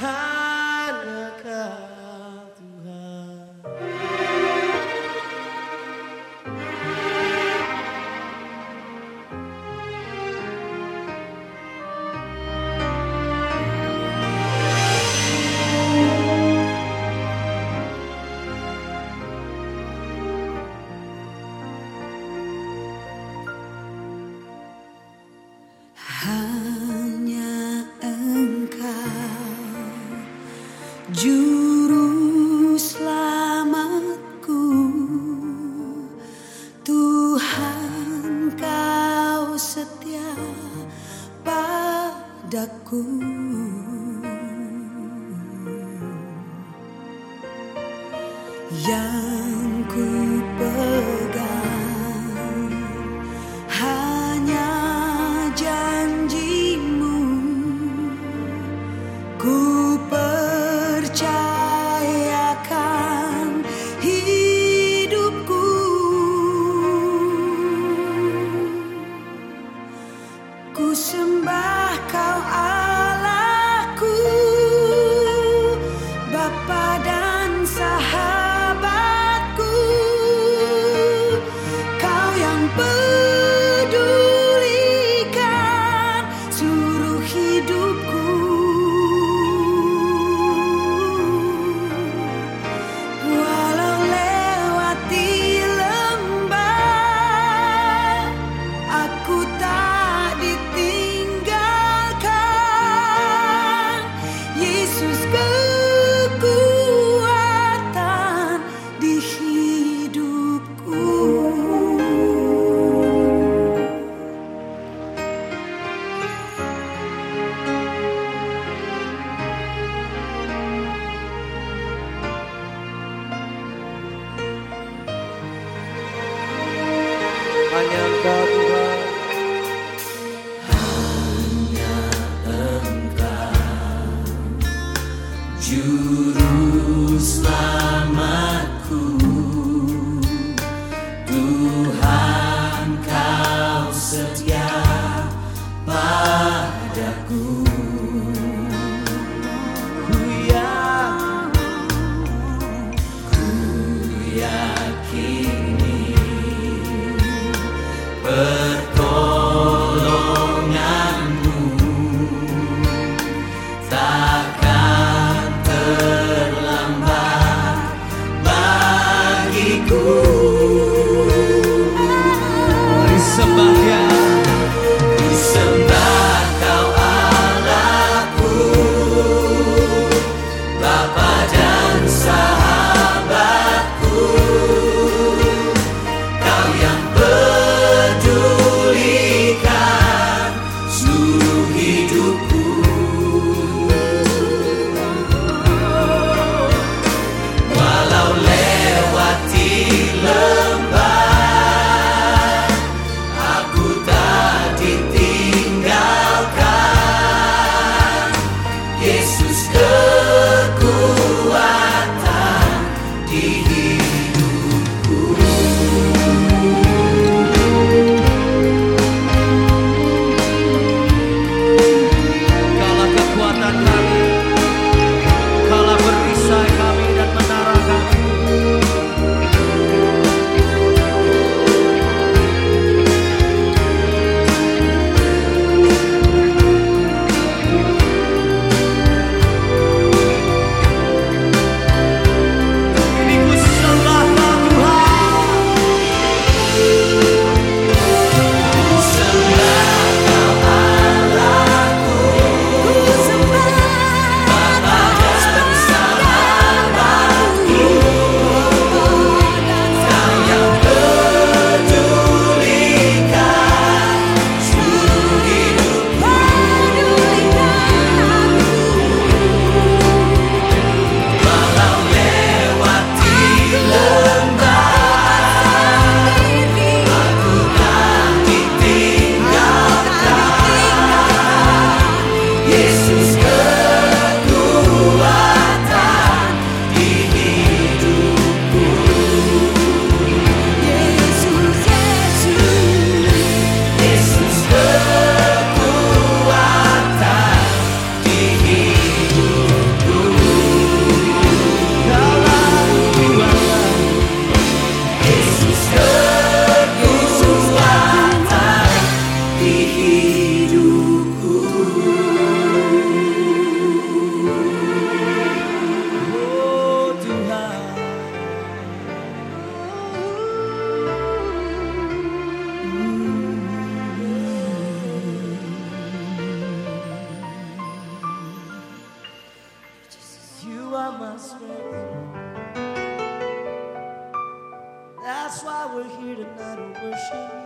I padaku. Yang ku tonight of worship.